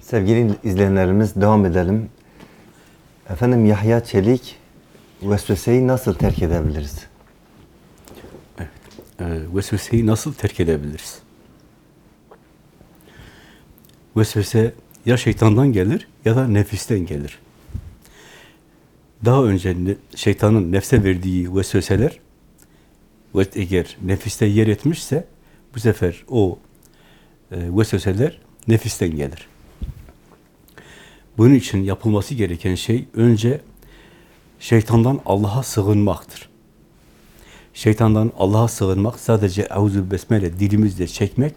Sevgili izleyenlerimiz devam edelim. Efendim Yahya Çelik vesveseyi nasıl terk edebiliriz? e, vesveseyi nasıl terk edebiliriz? Vesvese ya şeytandan gelir ya da nefisten gelir. Daha önce şeytanın nefse verdiği vesveseler ve eğer nefiste yer etmişse bu sefer o e, vesveseler nefisten gelir. Bunun için yapılması gereken şey önce şeytandan Allah'a sığınmaktır. Şeytandan Allah'a sığınmak sadece Eûzü Besmele dilimizle çekmek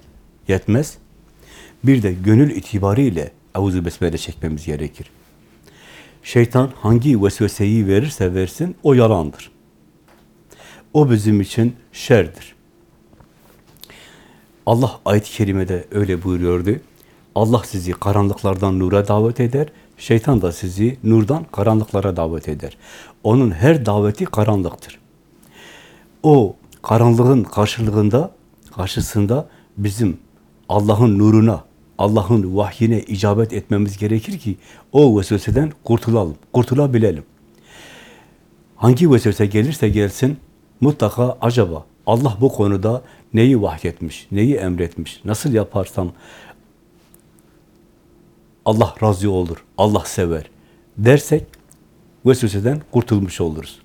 yetmez. Bir de gönül itibariyle Eûzü Besmele çekmemiz gerekir. Şeytan hangi vesveseyi verirse versin o yalandır. O bizim için şerdir. Allah ayet-i kerimede öyle buyuruyordu. Allah sizi karanlıklardan nura davet eder, şeytan da sizi nurdan karanlıklara davet eder. Onun her daveti karanlıktır o karanlığın karşılığında, karşısında bizim Allah'ın nuruna, Allah'ın vahyine icabet etmemiz gerekir ki o vesveseden kurtulalım, kurtulabilelim. Hangi vesvese gelirse gelsin mutlaka acaba Allah bu konuda neyi vahyetmiş, neyi emretmiş, nasıl yaparsam Allah razı olur, Allah sever dersek vesveseden kurtulmuş oluruz.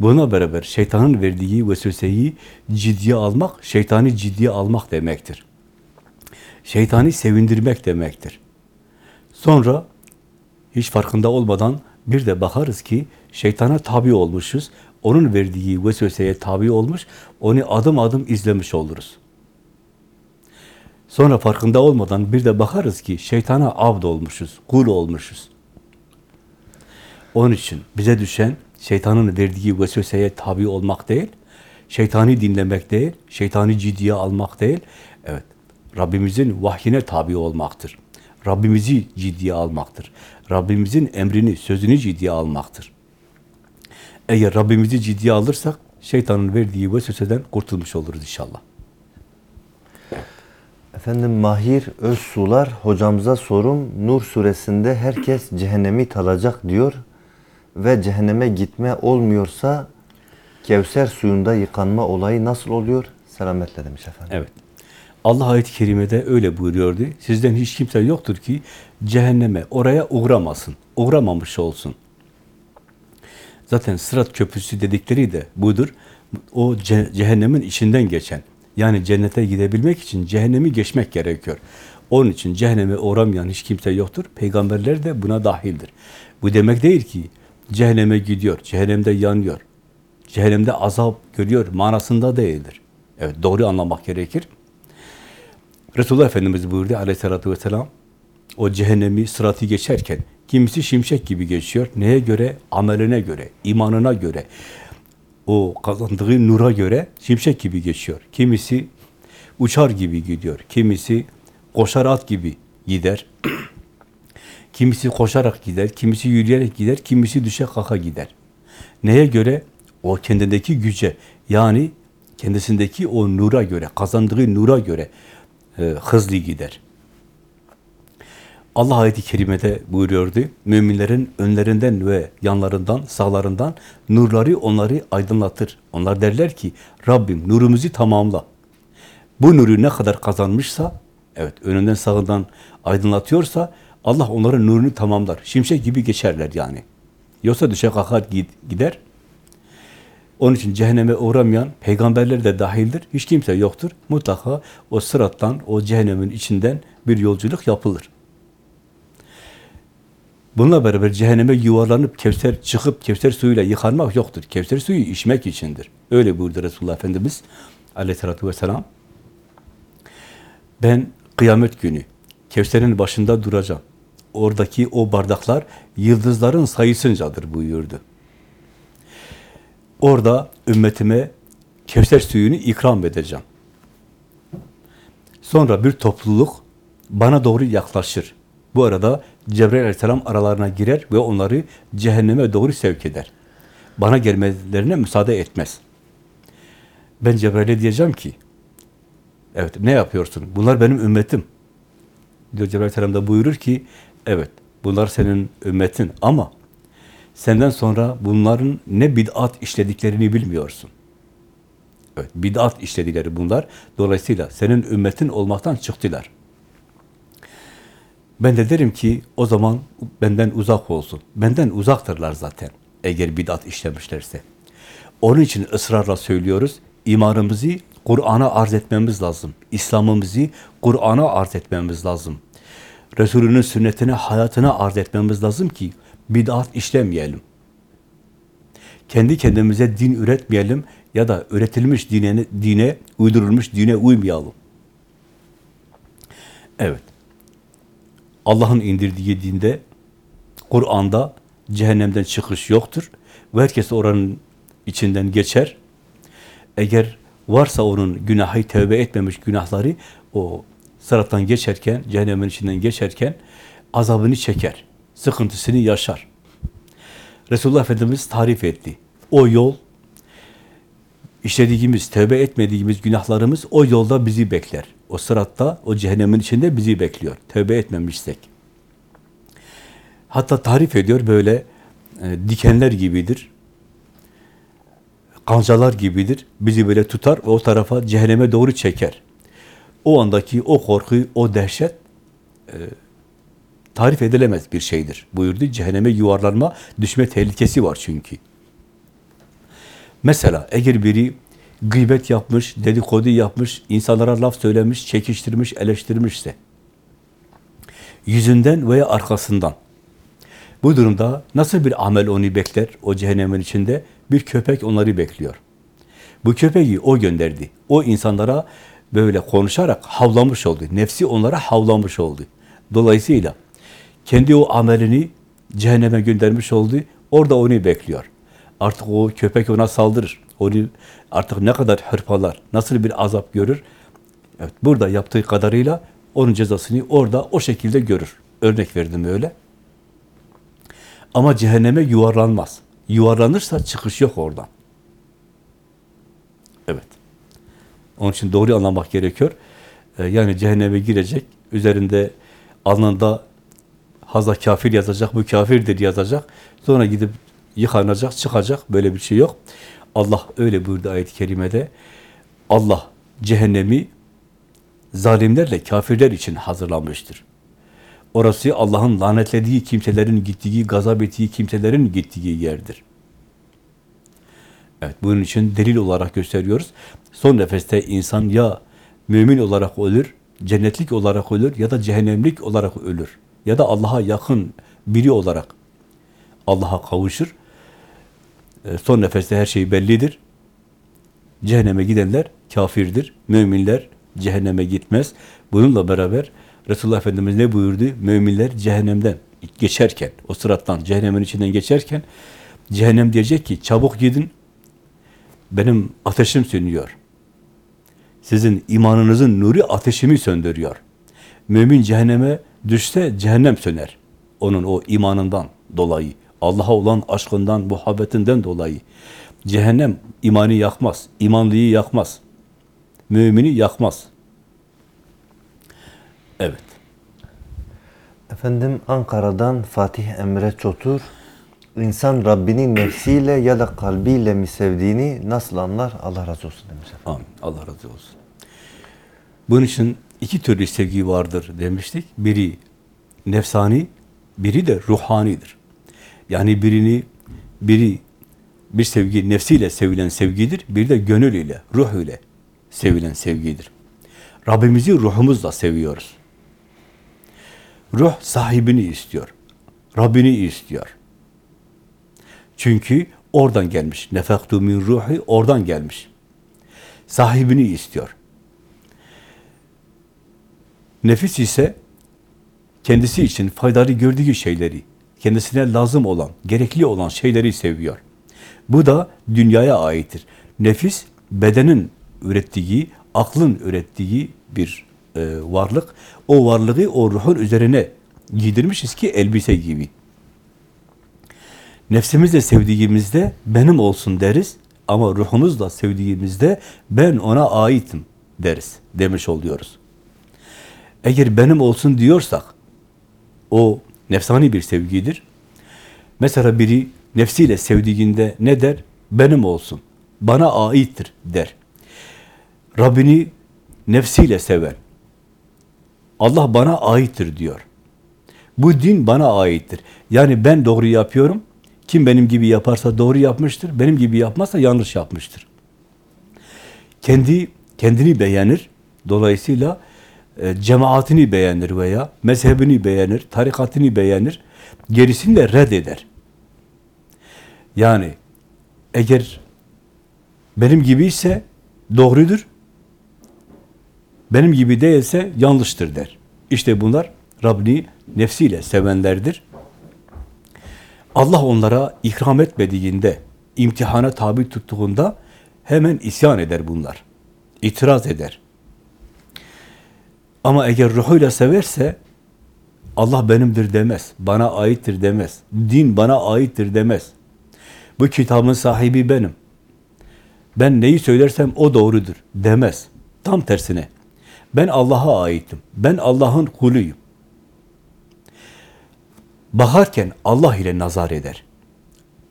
Buna beraber şeytanın verdiği vesveseyi ciddiye almak, şeytani ciddiye almak demektir. Şeytani sevindirmek demektir. Sonra hiç farkında olmadan bir de bakarız ki şeytana tabi olmuşuz. Onun verdiği vesveseye tabi olmuş, onu adım adım izlemiş oluruz. Sonra farkında olmadan bir de bakarız ki şeytana abd olmuşuz, kul olmuşuz. Onun için bize düşen şeytanın verdiği vesveseye tabi olmak değil, şeytani dinlemek değil, şeytani ciddiye almak değil, evet, Rabbimizin vahyine tabi olmaktır. Rabbimizi ciddiye almaktır. Rabbimizin emrini, sözünü ciddiye almaktır. Eğer Rabbimizi ciddiye alırsak, şeytanın verdiği vesveseden kurtulmuş oluruz inşallah. Efendim Mahir Özsular hocamıza sorum Nur suresinde herkes cehennemi tadacak diyor ve cehenneme gitme olmuyorsa Kevser suyunda yıkanma olayı nasıl oluyor? Selametle demiş efendim. Evet. Allah ayet-i kerimede öyle buyuruyordu. Sizden hiç kimse yoktur ki cehenneme oraya uğramasın. Uğramamış olsun. Zaten Sırat Köprüsü dedikleri de budur. O ce- cehennemin içinden geçen. Yani cennete gidebilmek için cehennemi geçmek gerekiyor. Onun için cehenneme uğramayan hiç kimse yoktur. Peygamberler de buna dahildir. Bu demek değil ki cehenneme gidiyor, cehennemde yanıyor, cehennemde azap görüyor manasında değildir. Evet doğru anlamak gerekir. Resulullah Efendimiz buyurdu aleyhissalatü vesselam, o cehennemi sıratı geçerken kimisi şimşek gibi geçiyor. Neye göre? Ameline göre, imanına göre, o kazandığı nura göre şimşek gibi geçiyor. Kimisi uçar gibi gidiyor. Kimisi koşar at gibi gider. kimisi koşarak gider, kimisi yürüyerek gider, kimisi düşe kaka gider. Neye göre? O kendindeki güce, yani kendisindeki o nura göre, kazandığı nura göre e, hızlı gider. Allah ayeti kerimede buyuruyordu. Müminlerin önlerinden ve yanlarından, sağlarından nurları onları aydınlatır. Onlar derler ki Rabbim nurumuzu tamamla. Bu nuru ne kadar kazanmışsa, evet önünden sağından aydınlatıyorsa Allah onların nurunu tamamlar. Şimşek gibi geçerler yani. Yoksa düşe kalkar gider. Onun için cehenneme uğramayan peygamberler de dahildir. Hiç kimse yoktur. Mutlaka o sırattan, o cehennemin içinden bir yolculuk yapılır. Bununla beraber cehenneme yuvarlanıp Kevser çıkıp Kevser suyuyla yıkanmak yoktur. Kevser suyu içmek içindir. Öyle buyurdu Resulullah Efendimiz aleyhissalatü vesselam. Ben kıyamet günü Kevser'in başında duracağım. Oradaki o bardaklar yıldızların sayısıncadır buyurdu. Orada ümmetime Kevser suyunu ikram edeceğim. Sonra bir topluluk bana doğru yaklaşır. Bu arada Cebrail aleyhisselam aralarına girer ve onları cehenneme doğru sevk eder. Bana gelmelerine müsaade etmez. Ben Cebrail'e diyeceğim ki, evet ne yapıyorsun? Bunlar benim ümmetim. diyor Cebrail Aleyhisselam da buyurur ki evet bunlar senin ümmetin ama senden sonra bunların ne bid'at işlediklerini bilmiyorsun. Evet, bid'at işledikleri bunlar. Dolayısıyla senin ümmetin olmaktan çıktılar. Ben de derim ki o zaman benden uzak olsun. Benden uzaktırlar zaten eğer bid'at işlemişlerse. Onun için ısrarla söylüyoruz. imanımızı Kur'an'a arz etmemiz lazım. İslam'ımızı Kur'an'a arz etmemiz lazım. Resulünün sünnetine, hayatına arz etmemiz lazım ki bid'at işlemeyelim. Kendi kendimize din üretmeyelim ya da üretilmiş dine, dine uydurulmuş dine uymayalım. Evet. Allah'ın indirdiği dinde, Kur'an'da cehennemden çıkış yoktur. Ve herkes oranın içinden geçer. Eğer varsa onun günahı tövbe etmemiş günahları o sırattan geçerken, cehennemin içinden geçerken azabını çeker. Sıkıntısını yaşar. Resulullah Efendimiz tarif etti. O yol işlediğimiz, tövbe etmediğimiz günahlarımız o yolda bizi bekler. O sıratta, o cehennemin içinde bizi bekliyor. Tövbe etmemişsek. Hatta tarif ediyor böyle e, dikenler gibidir. Kancalar gibidir. Bizi böyle tutar ve o tarafa cehenneme doğru çeker. O andaki o korku, o dehşet e, tarif edilemez bir şeydir. Buyurdu. Cehenneme yuvarlanma, düşme tehlikesi var çünkü. Mesela eğer biri gıybet yapmış, dedikodu yapmış, insanlara laf söylemiş, çekiştirmiş, eleştirmişse, yüzünden veya arkasından, bu durumda nasıl bir amel onu bekler o cehennemin içinde? Bir köpek onları bekliyor. Bu köpeği o gönderdi. O insanlara böyle konuşarak havlamış oldu. Nefsi onlara havlamış oldu. Dolayısıyla kendi o amelini cehenneme göndermiş oldu. Orada onu bekliyor. Artık o köpek ona saldırır. Onu artık ne kadar hırpalar, nasıl bir azap görür. Evet, burada yaptığı kadarıyla onun cezasını orada o şekilde görür. Örnek verdim öyle. Ama cehenneme yuvarlanmaz. Yuvarlanırsa çıkış yok oradan. Evet. Onun için doğru anlamak gerekiyor. Ee, yani cehenneme girecek, üzerinde alnında hazda kafir yazacak, bu kafirdir yazacak. Sonra gidip yıkanacak, çıkacak. Böyle bir şey yok. Allah öyle buyurdu ayet-i kerimede. Allah cehennemi zalimlerle kafirler için hazırlamıştır. Orası Allah'ın lanetlediği kimselerin gittiği, gazap ettiği kimselerin gittiği yerdir. Evet, bunun için delil olarak gösteriyoruz. Son nefeste insan ya mümin olarak ölür, cennetlik olarak ölür ya da cehennemlik olarak ölür. Ya da Allah'a yakın biri olarak Allah'a kavuşur. E, son nefeste her şey bellidir. Cehenneme gidenler kafirdir. Müminler cehenneme gitmez. Bununla beraber Resulullah Efendimiz ne buyurdu? Müminler cehennemden geçerken, o sırattan, cehennemin içinden geçerken cehennem diyecek ki çabuk gidin benim ateşim sönüyor. Sizin imanınızın nuru ateşimi söndürüyor. Mümin cehenneme düşse cehennem söner. Onun o imanından dolayı, Allah'a olan aşkından, muhabbetinden dolayı. Cehennem imanı yakmaz, imanlıyı yakmaz. Mümini yakmaz. Evet. Efendim Ankara'dan Fatih Emre Çotur. İnsan Rabbinin nefsiyle ya da kalbiyle mi sevdiğini nasıl anlar? Allah razı olsun demiş. Amin. Allah razı olsun. Bunun için iki türlü sevgi vardır demiştik. Biri nefsani, biri de ruhanidir. Yani birini, biri bir sevgi nefsiyle sevilen sevgidir, bir de gönül ile, ruh ile sevilen sevgidir. Rabbimizi ruhumuzla seviyoruz. Ruh sahibini istiyor. Rabbini istiyor. Çünkü oradan gelmiş. Nefektu min ruhi oradan gelmiş. Sahibini istiyor. Nefis ise kendisi için faydalı gördüğü şeyleri, kendisine lazım olan, gerekli olan şeyleri seviyor. Bu da dünyaya aittir. Nefis, bedenin ürettiği, aklın ürettiği bir e, varlık. O varlığı o ruhun üzerine giydirmişiz ki elbise gibi. Nefsimizle sevdiğimizde benim olsun deriz ama ruhumuzla sevdiğimizde ben ona aitim deriz demiş oluyoruz. Eğer benim olsun diyorsak, o nefsani bir sevgidir. Mesela biri nefsiyle sevdiğinde ne der? Benim olsun, bana aittir der. Rabbini nefsiyle sever. Allah bana aittir diyor. Bu din bana aittir. Yani ben doğru yapıyorum. Kim benim gibi yaparsa doğru yapmıştır. Benim gibi yapmazsa yanlış yapmıştır. Kendi kendini beğenir. Dolayısıyla cemaatini beğenir veya mezhebini beğenir, tarikatını beğenir. Gerisini de reddeder. Yani eğer benim gibi ise doğrudur, benim gibi değilse yanlıştır der. İşte bunlar Rabbini nefsiyle sevenlerdir. Allah onlara ikram etmediğinde, imtihana tabi tuttuğunda hemen isyan eder bunlar. İtiraz eder. Ama eğer ruhuyla severse Allah benimdir demez, bana aittir demez, din bana aittir demez. Bu kitabın sahibi benim. Ben neyi söylersem o doğrudur demez. Tam tersine. Ben Allah'a aitim. Ben Allah'ın kuluyum. Bakarken Allah ile nazar eder.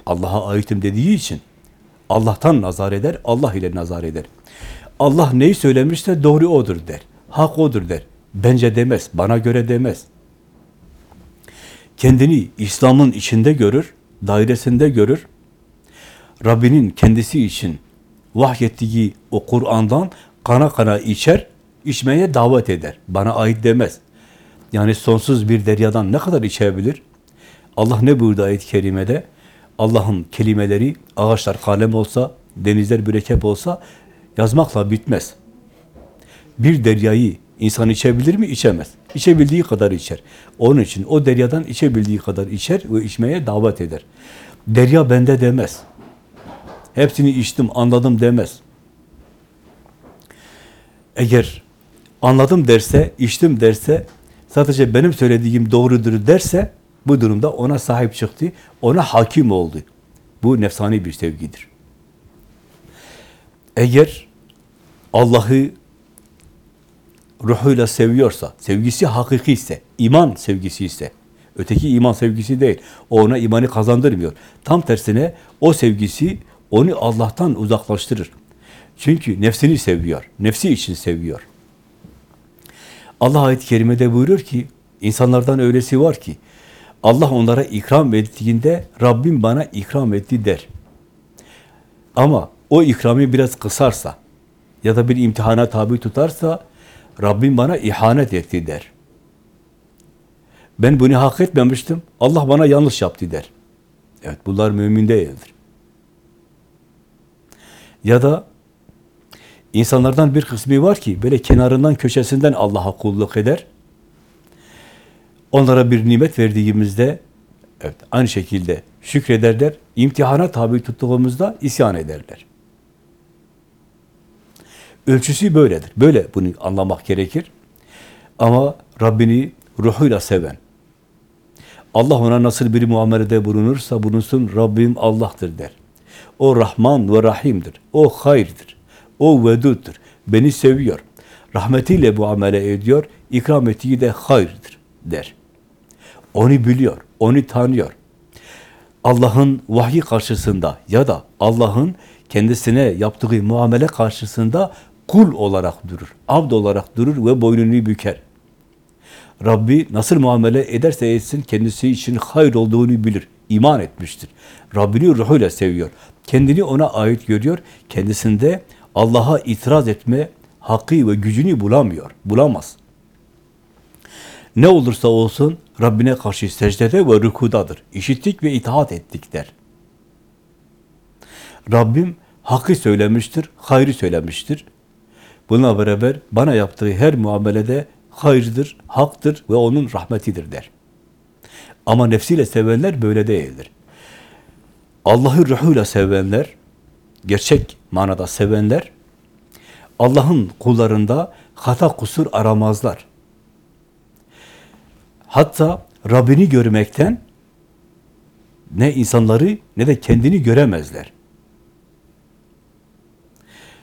Allah'a aitim dediği için Allah'tan nazar eder, Allah ile nazar eder. Allah neyi söylemişse doğru odur der. Hak odur der. Bence demez, bana göre demez. Kendini İslam'ın içinde görür, dairesinde görür. Rabbinin kendisi için vahyettiği o Kur'an'dan kana kana içer, içmeye davet eder. Bana ait demez. Yani sonsuz bir deryadan ne kadar içebilir? Allah ne buyurdu ayet-i kerimede? Allah'ın kelimeleri ağaçlar kalem olsa, denizler mürekkep olsa yazmakla bitmez. Bir deryayı insan içebilir mi? İçemez. İçebildiği kadar içer. Onun için o deryadan içebildiği kadar içer ve içmeye davet eder. Derya bende demez. Hepsini içtim, anladım demez. Eğer anladım derse, içtim derse, sadece benim söylediğim doğrudur derse, bu durumda ona sahip çıktı, ona hakim oldu. Bu nefsani bir sevgidir. Eğer Allah'ı ruhuyla seviyorsa, sevgisi hakiki ise, iman sevgisi ise, öteki iman sevgisi değil, o ona imanı kazandırmıyor. Tam tersine o sevgisi onu Allah'tan uzaklaştırır. Çünkü nefsini seviyor, nefsi için seviyor. Allah ayet-i kerimede buyuruyor ki, insanlardan öylesi var ki, Allah onlara ikram ettiğinde Rabbim bana ikram etti der. Ama o ikramı biraz kısarsa ya da bir imtihana tabi tutarsa Rabbim bana ihanet etti der. Ben bunu hak etmemiştim. Allah bana yanlış yaptı der. Evet bunlar mümin değildir. Ya da insanlardan bir kısmı var ki böyle kenarından köşesinden Allah'a kulluk eder. Onlara bir nimet verdiğimizde evet aynı şekilde şükrederler. İmtihana tabi tuttuğumuzda isyan ederler. Ölçüsü böyledir. Böyle bunu anlamak gerekir. Ama Rabbini ruhuyla seven, Allah ona nasıl bir muamelede bulunursa bulunsun Rabbim Allah'tır der. O Rahman ve Rahim'dir. O hayırdır. O veduddur. Beni seviyor. Rahmetiyle muamele ediyor. İkram ettiği de hayırdır der. Onu biliyor, onu tanıyor. Allah'ın vahyi karşısında ya da Allah'ın kendisine yaptığı muamele karşısında kul olarak durur, abd olarak durur ve boynunu büker. Rabbi nasıl muamele ederse etsin kendisi için hayır olduğunu bilir, iman etmiştir. Rabbini ruhuyla seviyor. Kendini ona ait görüyor. Kendisinde Allah'a itiraz etme hakkı ve gücünü bulamıyor, bulamaz. Ne olursa olsun Rabbine karşı secdede ve rükudadır. İşittik ve itaat ettik der. Rabbim hakkı söylemiştir, hayrı söylemiştir. Bununla beraber bana yaptığı her muamelede hayırdır, haktır ve onun rahmetidir der. Ama nefsiyle sevenler böyle değildir. Allah'ı ruhuyla sevenler, gerçek manada sevenler, Allah'ın kullarında hata kusur aramazlar. Hatta Rabbini görmekten ne insanları ne de kendini göremezler.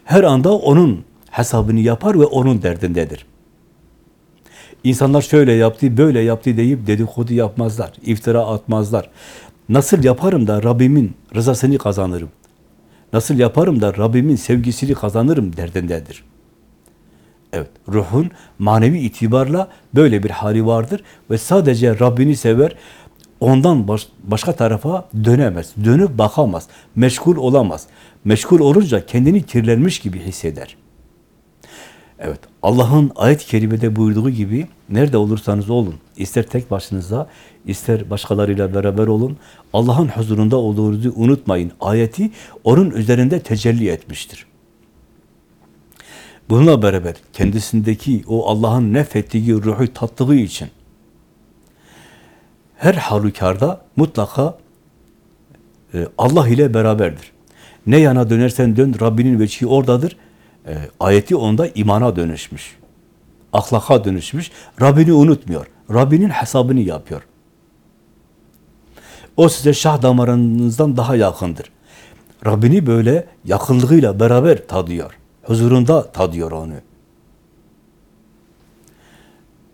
Her anda onun hesabını yapar ve onun derdindedir. İnsanlar şöyle yaptı, böyle yaptı deyip dedikodu yapmazlar, iftira atmazlar. Nasıl yaparım da Rabbimin rızasını kazanırım? Nasıl yaparım da Rabbimin sevgisini kazanırım derdindedir. Evet, ruhun manevi itibarla böyle bir hali vardır ve sadece Rabbini sever, ondan baş- başka tarafa dönemez, dönüp bakamaz, meşgul olamaz. Meşgul olunca kendini kirlenmiş gibi hisseder. Evet, Allah'ın ayet-i kerimede buyurduğu gibi nerede olursanız olun, ister tek başınıza, ister başkalarıyla beraber olun, Allah'ın huzurunda olduğunuzu unutmayın. Ayeti onun üzerinde tecelli etmiştir. Bununla beraber kendisindeki o Allah'ın nefettiği ruhu tattığı için her halükarda mutlaka e, Allah ile beraberdir. Ne yana dönersen dön Rabbinin veçhi oradadır. E, ayeti onda imana dönüşmüş. Ahlaka dönüşmüş. Rabbini unutmuyor. Rabbinin hesabını yapıyor. O size şah damarınızdan daha yakındır. Rabbini böyle yakınlığıyla beraber tadıyor. Huzurunda tadıyor onu.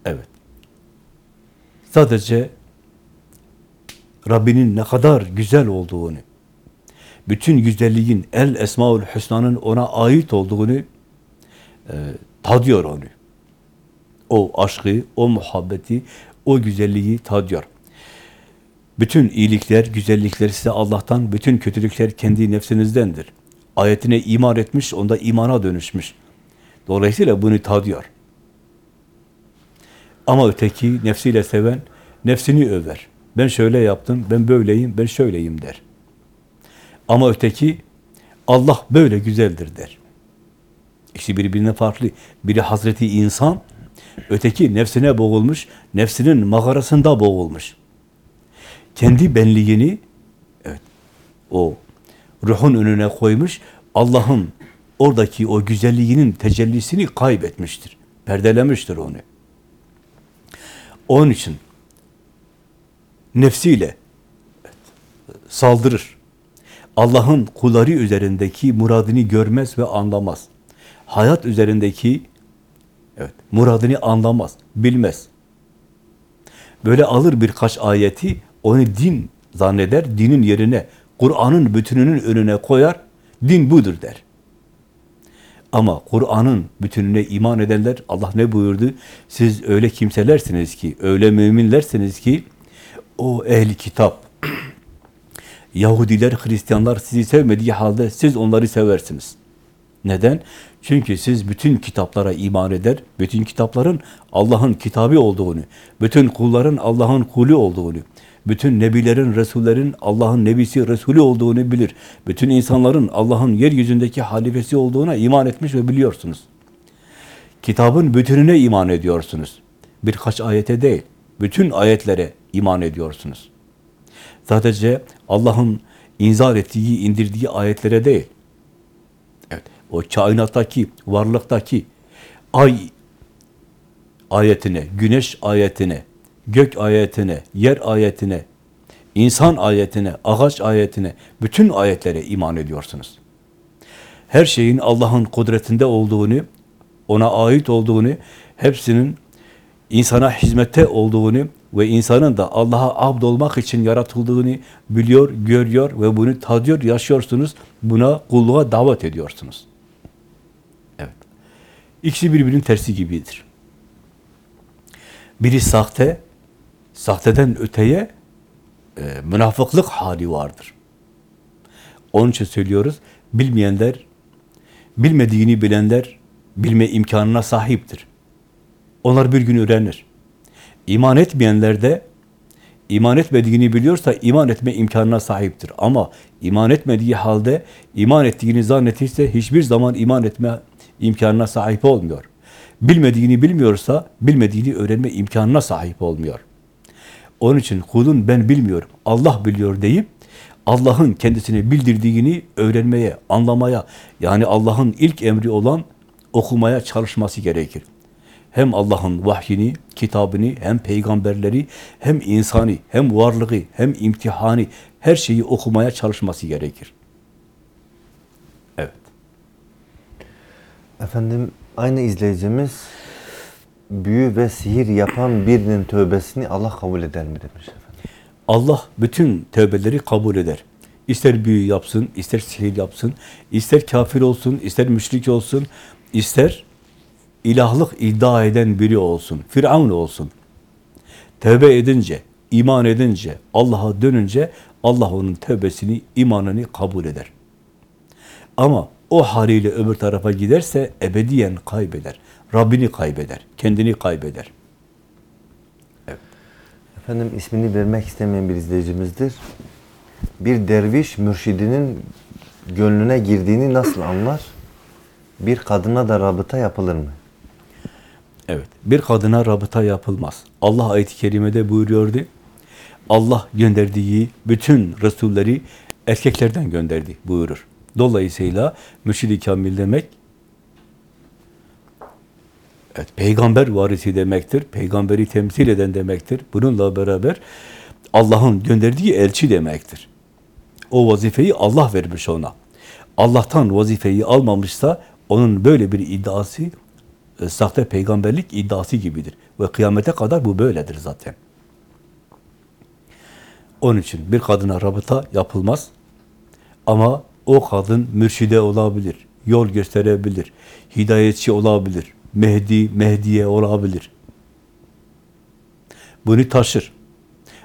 Evet. Sadece Rabbinin ne kadar güzel olduğunu, bütün güzelliğin, el esmaül hüsnanın ona ait olduğunu e, tadıyor onu. O aşkı, o muhabbeti, o güzelliği tadıyor. Bütün iyilikler, güzellikler size Allah'tan, bütün kötülükler kendi nefsinizdendir. Ayetine iman etmiş, onda imana dönüşmüş. Dolayısıyla bunu tadıyor. Ama öteki nefsiyle seven, nefsini över. Ben şöyle yaptım, ben böyleyim, ben şöyleyim der. Ama öteki, Allah böyle güzeldir der. İşte birbirine farklı. Biri Hazreti insan, öteki nefsine boğulmuş, nefsinin mağarasında boğulmuş. Kendi benliğini, evet, o ruhun önüne koymuş, Allah'ın oradaki o güzelliğinin tecellisini kaybetmiştir. Perdelemiştir onu. Onun için nefsiyle saldırır. Allah'ın kulları üzerindeki muradını görmez ve anlamaz. Hayat üzerindeki evet, muradını anlamaz, bilmez. Böyle alır birkaç ayeti, onu din zanneder, dinin yerine, Kur'an'ın bütününün önüne koyar, din budur der. Ama Kur'an'ın bütününe iman edenler, Allah ne buyurdu? Siz öyle kimselersiniz ki, öyle müminlersiniz ki, o ehli kitap, Yahudiler, Hristiyanlar sizi sevmediği halde siz onları seversiniz. Neden? Çünkü siz bütün kitaplara iman eder, bütün kitapların Allah'ın kitabı olduğunu, bütün kulların Allah'ın kulü olduğunu, bütün nebilerin, resullerin Allah'ın nebisi, resulü olduğunu bilir. Bütün insanların Allah'ın yeryüzündeki halifesi olduğuna iman etmiş ve biliyorsunuz. Kitabın bütününe iman ediyorsunuz. Birkaç ayete değil, bütün ayetlere iman ediyorsunuz. Sadece Allah'ın inzal ettiği, indirdiği ayetlere değil. Evet, o kainattaki, varlıktaki ay ayetine, güneş ayetine, gök ayetine, yer ayetine, insan ayetine, ağaç ayetine, bütün ayetlere iman ediyorsunuz. Her şeyin Allah'ın kudretinde olduğunu, ona ait olduğunu, hepsinin insana hizmette olduğunu ve insanın da Allah'a abd olmak için yaratıldığını biliyor, görüyor ve bunu tadıyor, yaşıyorsunuz. Buna kulluğa davet ediyorsunuz. Evet. İkisi birbirinin tersi gibidir. Biri sahte, sahteden öteye e, münafıklık hali vardır. Onun için söylüyoruz, bilmeyenler, bilmediğini bilenler bilme imkanına sahiptir. Onlar bir gün öğrenir. İman etmeyenler de iman etmediğini biliyorsa iman etme imkanına sahiptir. Ama iman etmediği halde iman ettiğini zannettirse hiçbir zaman iman etme imkanına sahip olmuyor. Bilmediğini bilmiyorsa bilmediğini öğrenme imkanına sahip olmuyor. Onun için kulun ben bilmiyorum, Allah biliyor deyip Allah'ın kendisine bildirdiğini öğrenmeye, anlamaya, yani Allah'ın ilk emri olan okumaya çalışması gerekir hem Allah'ın vahyini, kitabını, hem peygamberleri, hem insani, hem varlığı, hem imtihanı, her şeyi okumaya çalışması gerekir. Evet. Efendim aynı izleyicimiz büyü ve sihir yapan birinin tövbesini Allah kabul eder mi demiş efendim. Allah bütün tövbeleri kabul eder. İster büyü yapsın, ister sihir yapsın, ister kafir olsun, ister müşrik olsun, ister ilahlık iddia eden biri olsun, Firavun olsun. Tövbe edince, iman edince, Allah'a dönünce Allah onun tövbesini, imanını kabul eder. Ama o haliyle öbür tarafa giderse ebediyen kaybeder. Rabbini kaybeder, kendini kaybeder. Efendim ismini vermek istemeyen bir izleyicimizdir. Bir derviş mürşidinin gönlüne girdiğini nasıl anlar? Bir kadına da rabıta yapılır mı? Evet. Bir kadına rabıta yapılmaz. Allah ayet-i kerimede buyuruyordu. Allah gönderdiği bütün Resulleri erkeklerden gönderdi buyurur. Dolayısıyla mürşid-i kamil demek evet, peygamber varisi demektir. Peygamberi temsil eden demektir. Bununla beraber Allah'ın gönderdiği elçi demektir. O vazifeyi Allah vermiş ona. Allah'tan vazifeyi almamışsa onun böyle bir iddiası e, sahte peygamberlik iddiası gibidir. Ve kıyamete kadar bu böyledir zaten. Onun için bir kadına rabıta yapılmaz. Ama o kadın mürşide olabilir, yol gösterebilir, hidayetçi olabilir, Mehdi, Mehdiye olabilir. Bunu taşır.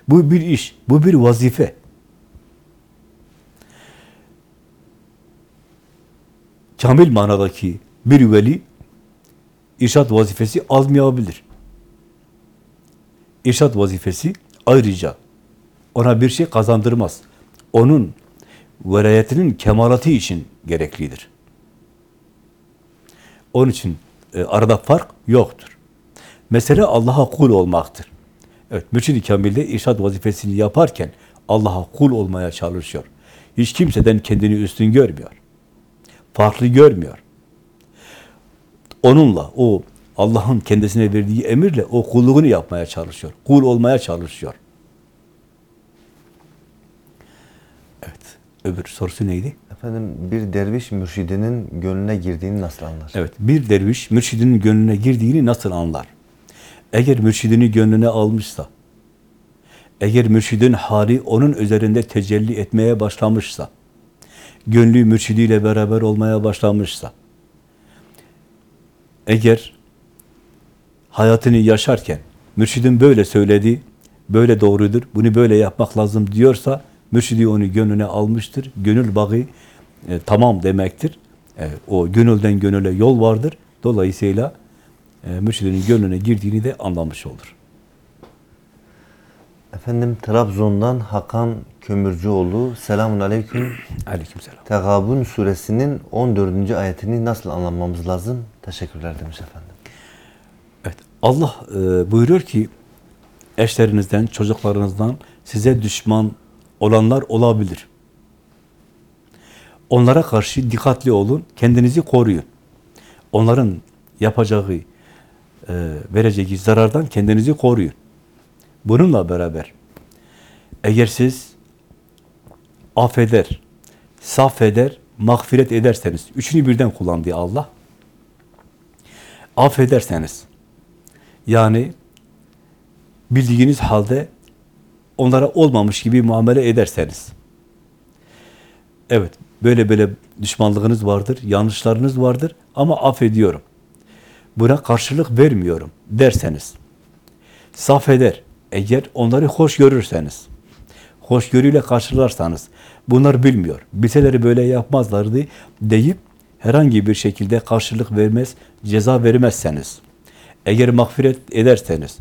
Bu bir iş, bu bir vazife. Kamil manadaki bir veli irşad vazifesi almayabilir. İrşad vazifesi ayrıca ona bir şey kazandırmaz. Onun velayetinin kemalatı için gereklidir. Onun için e, arada fark yoktur. Mesele Allah'a kul olmaktır. Evet, Mürşid-i Kamil'de irşad vazifesini yaparken Allah'a kul olmaya çalışıyor. Hiç kimseden kendini üstün görmüyor. Farklı görmüyor. Onunla, o Allah'ın kendisine verdiği emirle o kulluğunu yapmaya çalışıyor. Kul olmaya çalışıyor. Evet. Öbür sorusu neydi? Efendim bir derviş mürşidinin gönlüne girdiğini nasıl anlar? Evet. Bir derviş mürşidinin gönlüne girdiğini nasıl anlar? Eğer mürşidini gönlüne almışsa, eğer mürşidin hali onun üzerinde tecelli etmeye başlamışsa, gönlü mürşidiyle beraber olmaya başlamışsa, eğer hayatını yaşarken mürşidin böyle söyledi, böyle doğrudur, bunu böyle yapmak lazım diyorsa, mürşidi onu gönlüne almıştır. Gönül bağı e, tamam demektir. E, o gönülden gönüle yol vardır. Dolayısıyla e, mürşidinin gönlüne girdiğini de anlamış olur. Efendim Trabzon'dan Hakan Kömürcüoğlu selamun aleyküm. Aleykümselam. Tegabun suresinin 14. ayetini nasıl anlamamız lazım? Teşekkürler demiş efendim. Evet. Allah e, buyuruyor ki eşlerinizden, çocuklarınızdan size düşman olanlar olabilir. Onlara karşı dikkatli olun, kendinizi koruyun. Onların yapacağı, e, vereceği zarardan kendinizi koruyun. Bununla beraber eğer siz affeder, safeder, mağfiret ederseniz, üçünü birden kullandı Allah. Affederseniz, yani bildiğiniz halde onlara olmamış gibi muamele ederseniz, evet böyle böyle düşmanlığınız vardır, yanlışlarınız vardır ama affediyorum. Buna karşılık vermiyorum derseniz, safeder, eğer onları hoş görürseniz, hoşgörüyle karşılarsanız, bunlar bilmiyor, bilseleri böyle yapmazlardı deyip herhangi bir şekilde karşılık vermez, ceza vermezseniz, eğer mağfiret ederseniz,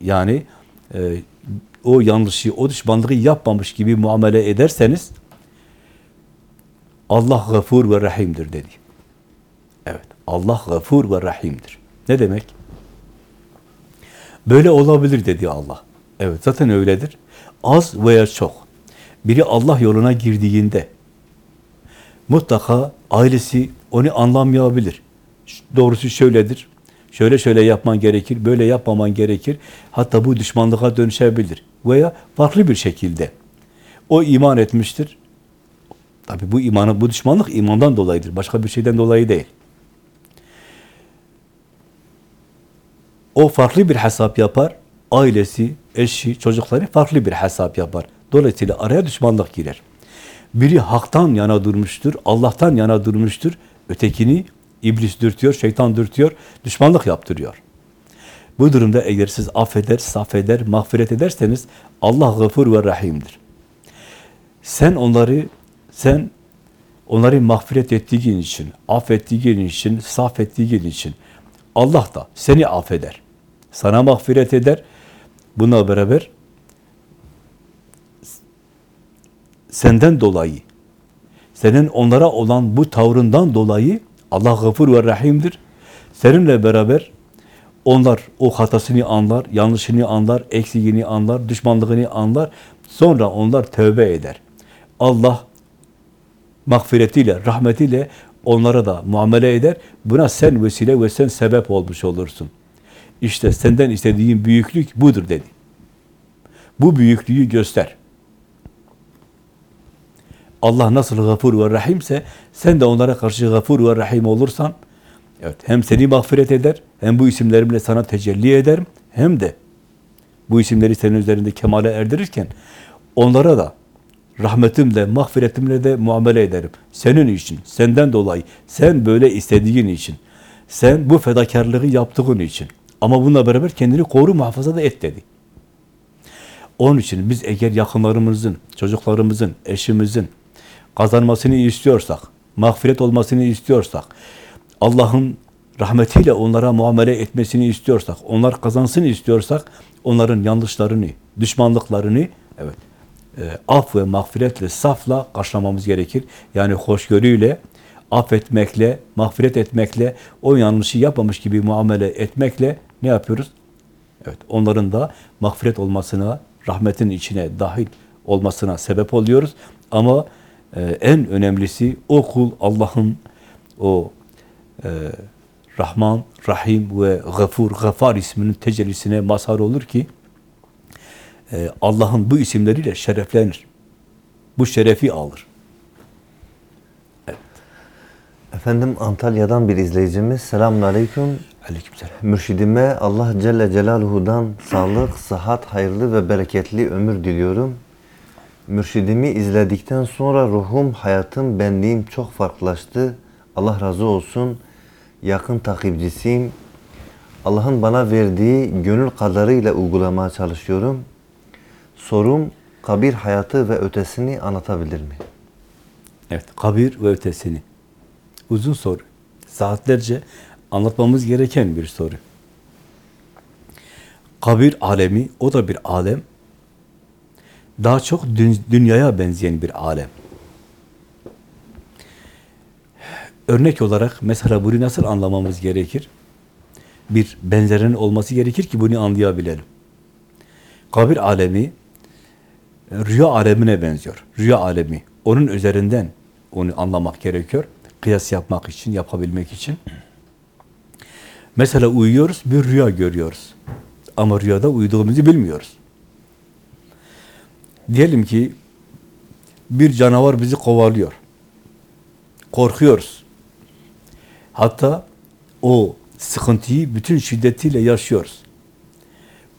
yani e, o yanlışı, o düşmanlığı yapmamış gibi muamele ederseniz, Allah gafur ve rahimdir dedi. Evet, Allah gafur ve rahimdir. Ne demek? Böyle olabilir dedi Allah. Evet, zaten öyledir. Az veya çok. Biri Allah yoluna girdiğinde, mutlaka ailesi onu anlamayabilir. Doğrusu şöyledir, şöyle şöyle yapman gerekir, böyle yapmaman gerekir. Hatta bu düşmanlığa dönüşebilir. Veya farklı bir şekilde. O iman etmiştir. Tabi bu imanı, bu düşmanlık imandan dolayıdır. Başka bir şeyden dolayı değil. O farklı bir hesap yapar. Ailesi, eşi, çocukları farklı bir hesap yapar. Dolayısıyla araya düşmanlık girer. Biri haktan yana durmuştur, Allah'tan yana durmuştur. Ötekini iblis dürtüyor, şeytan dürtüyor, düşmanlık yaptırıyor. Bu durumda eğer siz affeder, safeder, mağfiret ederseniz Allah gafur ve rahimdir. Sen onları, sen onları mağfiret ettiğin için, affettiğin için, saf ettiğin için Allah da seni affeder. Sana mağfiret eder. Buna beraber senden dolayı, senin onlara olan bu tavrından dolayı Allah gafur ve rahimdir. Seninle beraber onlar o hatasını anlar, yanlışını anlar, eksiğini anlar, düşmanlığını anlar. Sonra onlar tövbe eder. Allah mağfiretiyle, rahmetiyle onlara da muamele eder. Buna sen vesile ve sen sebep olmuş olursun. İşte senden istediğin büyüklük budur dedi. Bu büyüklüğü göster. Allah nasıl gafur ve rahimse sen de onlara karşı gafur ve rahim olursan evet hem seni mağfiret eder hem bu isimlerimle sana tecelli ederim hem de bu isimleri senin üzerinde kemale erdirirken onlara da rahmetimle, mağfiretimle de muamele ederim. Senin için, senden dolayı, sen böyle istediğin için, sen bu fedakarlığı yaptığın için. Ama bununla beraber kendini koru muhafaza da et dedi. Onun için biz eğer yakınlarımızın, çocuklarımızın, eşimizin kazanmasını istiyorsak, mağfiret olmasını istiyorsak, Allah'ın rahmetiyle onlara muamele etmesini istiyorsak, onlar kazansın istiyorsak, onların yanlışlarını, düşmanlıklarını, evet, e, af ve mağfiretle, safla karşılamamız gerekir. Yani hoşgörüyle, affetmekle, mağfiret etmekle, o yanlışı yapmamış gibi muamele etmekle ne yapıyoruz? Evet, onların da mağfiret olmasına, rahmetin içine dahil olmasına sebep oluyoruz. Ama e, en önemlisi o kul Allah'ın o e, Rahman, Rahim ve Gafur, Gafar isminin tecellisine mazhar olur ki e, Allah'ın bu isimleriyle şereflenir. Bu şerefi alır. Efendim Antalya'dan bir izleyicimiz. Selamun Aleyküm. Aleykümselam. Mürşidime Allah Celle Celaluhu'dan sağlık, sıhhat, hayırlı ve bereketli ömür diliyorum. Mürşidimi izledikten sonra ruhum, hayatım, benliğim çok farklılaştı. Allah razı olsun. Yakın takipçisiyim. Allah'ın bana verdiği gönül kadarıyla uygulamaya çalışıyorum. Sorum kabir hayatı ve ötesini anlatabilir mi? Evet, kabir ve ötesini. Uzun soru. Saatlerce anlatmamız gereken bir soru. Kabir alemi, o da bir alem. Daha çok dü- dünyaya benzeyen bir alem. Örnek olarak mesela bunu nasıl anlamamız gerekir? Bir benzerinin olması gerekir ki bunu anlayabilelim. Kabir alemi rüya alemine benziyor. Rüya alemi. Onun üzerinden onu anlamak gerekiyor. Kıyas yapmak için, yapabilmek için. Mesela uyuyoruz, bir rüya görüyoruz. Ama rüyada uyuduğumuzu bilmiyoruz. Diyelim ki bir canavar bizi kovalıyor. Korkuyoruz. Hatta o sıkıntıyı bütün şiddetiyle yaşıyoruz.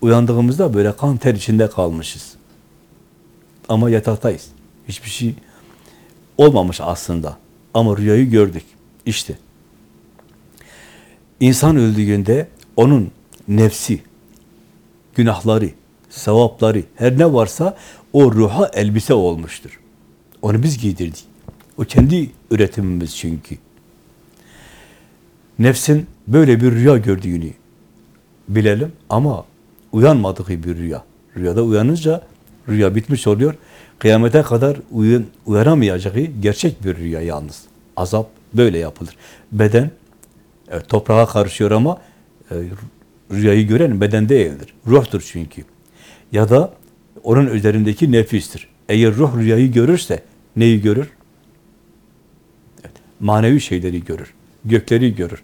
Uyandığımızda böyle kan ter içinde kalmışız. Ama yataktayız. Hiçbir şey olmamış aslında. Ama rüyayı gördük. İşte. İnsan öldüğünde onun nefsi, günahları, sevapları, her ne varsa o ruha elbise olmuştur. Onu biz giydirdik. O kendi üretimimiz çünkü. Nefsin böyle bir rüya gördüğünü bilelim ama uyanmadığı bir rüya. Rüyada uyanınca rüya bitmiş oluyor. Kıyamete kadar uyan, uyanamayacağı gerçek bir rüya yalnız. Azap böyle yapılır. Beden evet, toprağa karışıyor ama e, rüyayı gören beden değildir. Ruhtur çünkü. Ya da onun üzerindeki nefistir. Eğer ruh rüyayı görürse neyi görür? Evet, manevi şeyleri görür. Gökleri görür.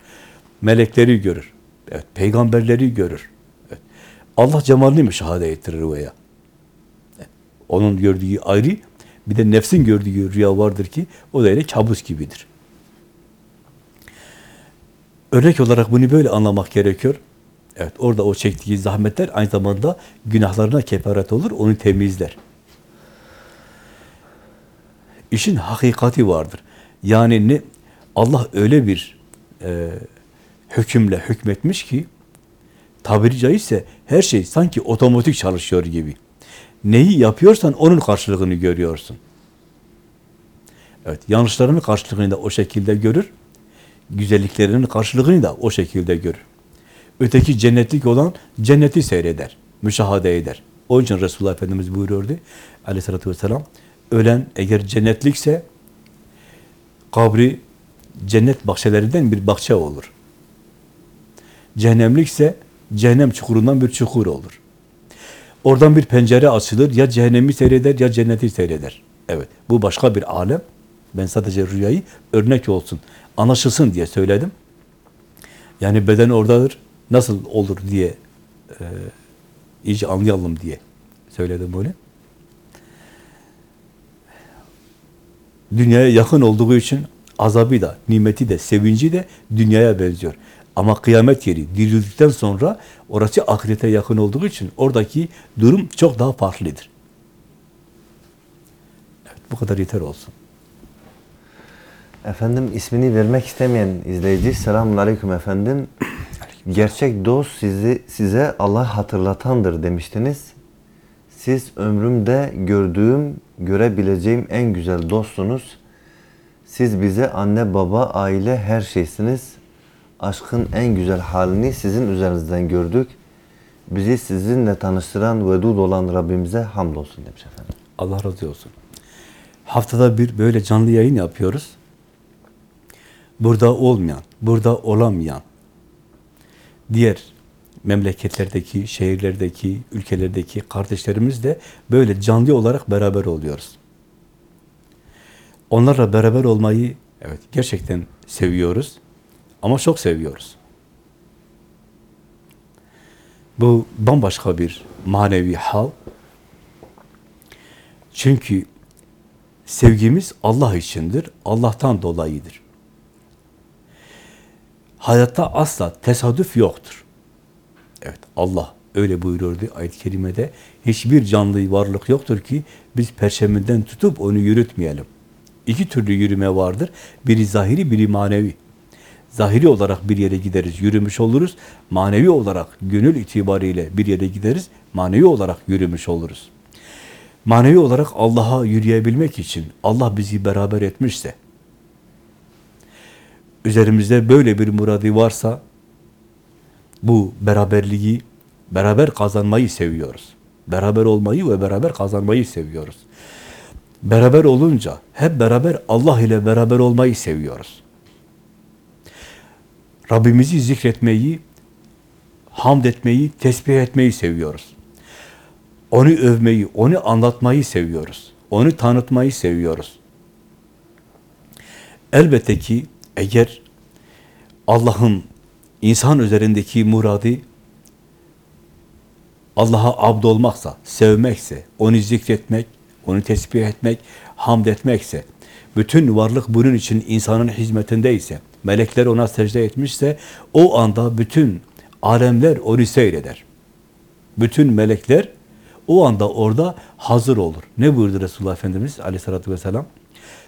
Melekleri görür. Evet, peygamberleri görür. Evet. Allah cemalini müşahede ettirir rüyaya. Onun gördüğü ayrı, bir de nefsin gördüğü rüya vardır ki o da öyle kabus gibidir. Örnek olarak bunu böyle anlamak gerekiyor. Evet, orada o çektiği zahmetler aynı zamanda günahlarına kefaret olur, onu temizler. İşin hakikati vardır. Yani ne Allah öyle bir e, hükümle hükmetmiş ki tabiri caizse her şey sanki otomatik çalışıyor gibi. Neyi yapıyorsan onun karşılığını görüyorsun. Evet, yanlışlarının karşılığını da o şekilde görür. Güzelliklerinin karşılığını da o şekilde görür. Öteki cennetlik olan cenneti seyreder, müşahede eder. Onun için Resulullah Efendimiz buyuruyordu aleyhissalatü vesselam, ölen eğer cennetlikse kabri cennet bahçelerinden bir bahçe olur. Cehennemlikse cehennem çukurundan bir çukur olur. Oradan bir pencere açılır, ya cehennemi seyreder ya cenneti seyreder. Evet, bu başka bir alem. Ben sadece rüyayı örnek olsun, anlaşılsın diye söyledim. Yani beden oradadır, nasıl olur diye e, iyice anlayalım diye söyledim böyle. Dünyaya yakın olduğu için azabı da, nimeti de, sevinci de dünyaya benziyor. Ama kıyamet yeri dirildikten sonra orası ahirete yakın olduğu için oradaki durum çok daha farklıdır. Evet, bu kadar yeter olsun. Efendim ismini vermek istemeyen izleyici selamun aleyküm efendim. Gerçek dost sizi size Allah hatırlatandır demiştiniz. Siz ömrümde gördüğüm, görebileceğim en güzel dostunuz. Siz bize anne, baba, aile her şeysiniz. Aşkın en güzel halini sizin üzerinizden gördük. Bizi sizinle tanıştıran vedud olan Rabbimize hamdolsun demiş efendim. Allah razı olsun. Haftada bir böyle canlı yayın yapıyoruz. Burada olmayan, burada olamayan, diğer memleketlerdeki, şehirlerdeki, ülkelerdeki kardeşlerimiz de böyle canlı olarak beraber oluyoruz. Onlarla beraber olmayı evet gerçekten seviyoruz ama çok seviyoruz. Bu bambaşka bir manevi hal. Çünkü sevgimiz Allah içindir, Allah'tan dolayıdır. Hayatta asla tesadüf yoktur. Evet, Allah öyle buyuruyordu ayet-i kerimede. Hiçbir canlı varlık yoktur ki biz perşeminden tutup onu yürütmeyelim. İki türlü yürüme vardır. Biri zahiri, biri manevi. Zahiri olarak bir yere gideriz, yürümüş oluruz. Manevi olarak gönül itibariyle bir yere gideriz, manevi olarak yürümüş oluruz. Manevi olarak Allah'a yürüyebilmek için Allah bizi beraber etmişse, üzerimizde böyle bir muradi varsa, bu beraberliği, beraber kazanmayı seviyoruz. Beraber olmayı ve beraber kazanmayı seviyoruz. Beraber olunca hep beraber Allah ile beraber olmayı seviyoruz. Rabbimizi zikretmeyi, hamd etmeyi, tesbih etmeyi seviyoruz. Onu övmeyi, onu anlatmayı seviyoruz. Onu tanıtmayı seviyoruz. Elbette ki eğer Allah'ın insan üzerindeki muradı Allah'a abd olmaksa, sevmekse, onu zikretmek, onu tesbih etmek, hamd etmekse, bütün varlık bunun için insanın hizmetindeyse, melekler ona secde etmişse, o anda bütün alemler onu seyreder. Bütün melekler o anda orada hazır olur. Ne buyurdu Resulullah Efendimiz aleyhissalatü vesselam?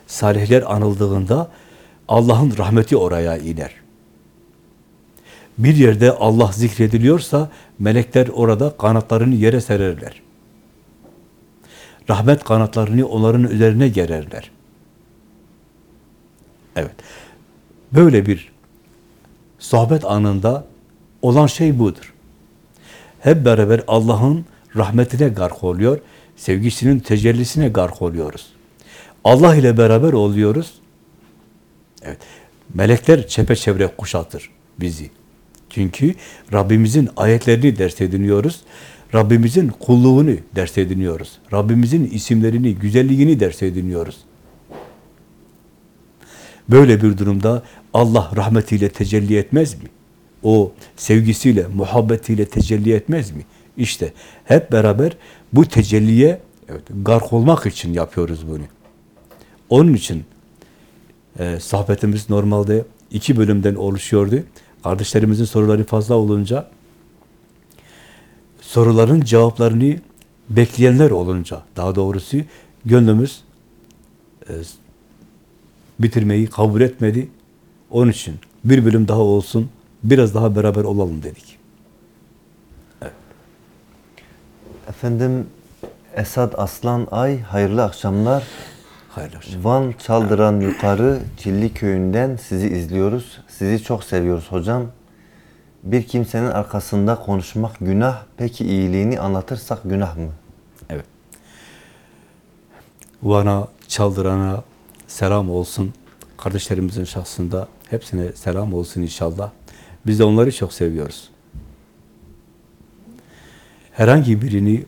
Salihler anıldığında Allah'ın rahmeti oraya iner. Bir yerde Allah zikrediliyorsa melekler orada kanatlarını yere sererler. Rahmet kanatlarını onların üzerine gererler. Evet. Böyle bir sohbet anında olan şey budur. Hep beraber Allah'ın rahmetine gark oluyor, sevgisinin tecellisine gark oluyoruz. Allah ile beraber oluyoruz. Evet. Melekler çepeçevre kuşatır bizi. Çünkü Rabbimizin ayetlerini ders ediniyoruz. Rabbimizin kulluğunu ders ediniyoruz. Rabbimizin isimlerini, güzelliğini ders ediniyoruz. Böyle bir durumda Allah rahmetiyle tecelli etmez mi? O sevgisiyle, muhabbetiyle tecelli etmez mi? İşte hep beraber bu tecelliye evet, gark olmak için yapıyoruz bunu. Onun için e, sohbetimiz normalde iki bölümden oluşuyordu. Kardeşlerimizin soruları fazla olunca soruların cevaplarını bekleyenler olunca, daha doğrusu gönlümüz e, bitirmeyi kabul etmedi. Onun için bir bölüm daha olsun, biraz daha beraber olalım dedik. Efendim Esad Aslan Ay hayırlı akşamlar. Hayırlı akşamlar. Van Çaldıran Yukarı Çilli Köyü'nden sizi izliyoruz. Sizi çok seviyoruz hocam. Bir kimsenin arkasında konuşmak günah. Peki iyiliğini anlatırsak günah mı? Evet. Van'a, Çaldıran'a selam olsun. Kardeşlerimizin şahsında hepsine selam olsun inşallah. Biz de onları çok seviyoruz. Herhangi birini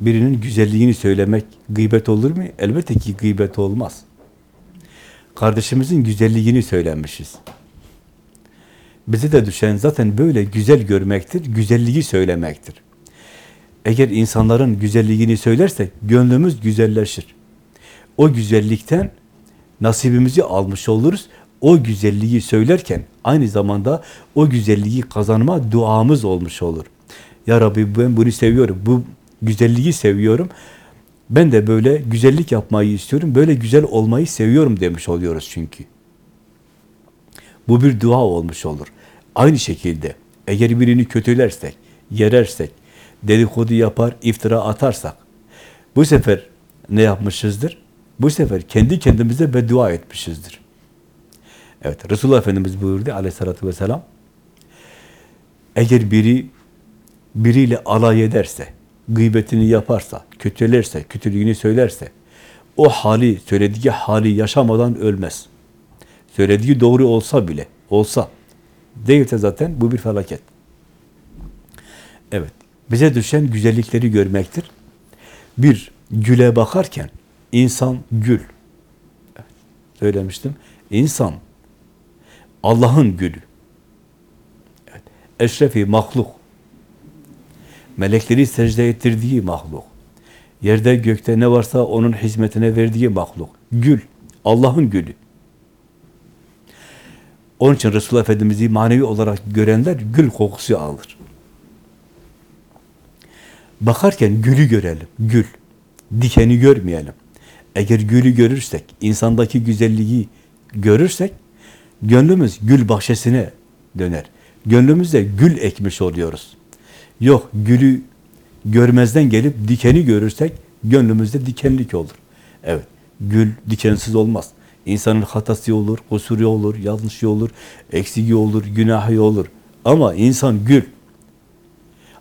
birinin güzelliğini söylemek gıybet olur mu? Elbette ki gıybet olmaz. Kardeşimizin güzelliğini söylemişiz. Bize de düşen zaten böyle güzel görmektir, güzelliği söylemektir. Eğer insanların güzelliğini söylersek gönlümüz güzelleşir. O güzellikten nasibimizi almış oluruz. O güzelliği söylerken aynı zamanda o güzelliği kazanma duamız olmuş olur. Ya Rabbi ben bunu seviyorum, bu güzelliği seviyorum. Ben de böyle güzellik yapmayı istiyorum, böyle güzel olmayı seviyorum demiş oluyoruz çünkü. Bu bir dua olmuş olur. Aynı şekilde eğer birini kötülersek, yerersek, dedikodu yapar, iftira atarsak, bu sefer ne yapmışızdır? Bu sefer kendi kendimize beddua etmişizdir. Evet, Resulullah Efendimiz buyurdu aleyhissalatü vesselam, eğer biri biriyle alay ederse, gıybetini yaparsa, kötülerse, kötülüğünü söylerse, o hali, söylediği hali yaşamadan ölmez. Söylediği doğru olsa bile, olsa, değilse zaten bu bir felaket. Evet, bize düşen güzellikleri görmektir. Bir, güle bakarken, insan gül. Söylemiştim, insan, Allah'ın gülü. Evet, eşrefi mahluk. Melekleri secde ettirdiği mahluk. Yerde gökte ne varsa onun hizmetine verdiği mahluk. Gül, Allah'ın gülü. Onun için Resulullah Efendimiz'i manevi olarak görenler gül kokusu alır. Bakarken gülü görelim, gül. Dikeni görmeyelim. Eğer gülü görürsek, insandaki güzelliği görürsek, gönlümüz gül bahçesine döner. Gönlümüzde gül ekmiş oluyoruz. Yok, gülü görmezden gelip dikeni görürsek, gönlümüzde dikenlik olur. Evet, gül dikensiz olmaz. İnsanın hatası olur, kusuru olur, yanlışı olur, eksigi olur, günahı olur. Ama insan gül.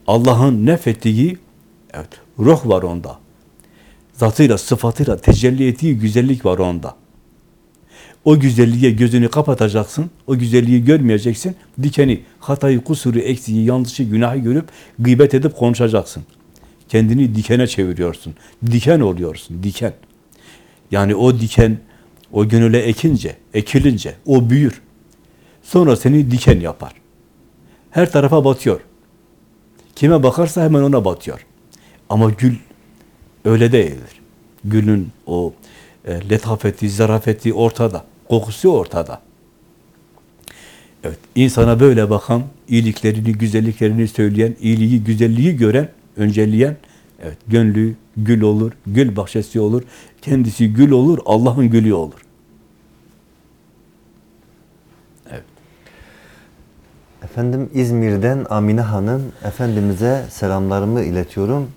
Allah'ın nefettiği, evet, ruh var onda. Zatıyla, sıfatıyla tecelli ettiği güzellik var onda. O güzelliğe gözünü kapatacaksın, o güzelliği görmeyeceksin, dikeni, hatayı, kusuru, eksiği, yanlışı, günahı görüp gıybet edip konuşacaksın. Kendini dikene çeviriyorsun. Diken oluyorsun, diken. Yani o diken, o gönüle ekince, ekilince, o büyür. Sonra seni diken yapar. Her tarafa batıyor. Kime bakarsa hemen ona batıyor. Ama gül öyle değildir. Gülün o e, letafeti, zarafeti ortada. Kokusu ortada. Evet, insana böyle bakan, iyiliklerini, güzelliklerini söyleyen, iyiliği, güzelliği gören, öncelleyen, evet, gönlü gül olur, gül bahçesi olur, kendisi gül olur, Allah'ın gülü olur. Evet. Efendim İzmir'den Amine Hanım Efendimiz'e selamlarımı iletiyorum.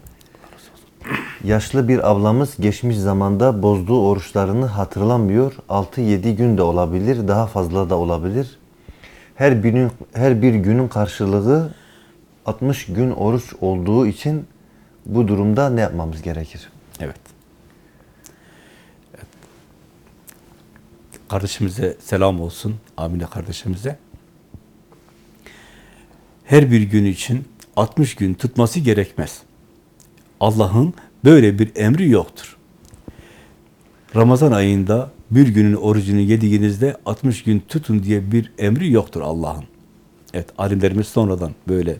Yaşlı bir ablamız geçmiş zamanda bozduğu oruçlarını hatırlamıyor. 6-7 gün de olabilir, daha fazla da olabilir. Her birinin her bir günün karşılığı 60 gün oruç olduğu için bu durumda ne yapmamız gerekir? Evet. Evet. Kardeşimize selam olsun. Amine kardeşimize. Her bir gün için 60 gün tutması gerekmez. Allah'ın böyle bir emri yoktur. Ramazan ayında bir günün orucunu yediğinizde 60 gün tutun diye bir emri yoktur Allah'ın. Evet, alimlerimiz sonradan böyle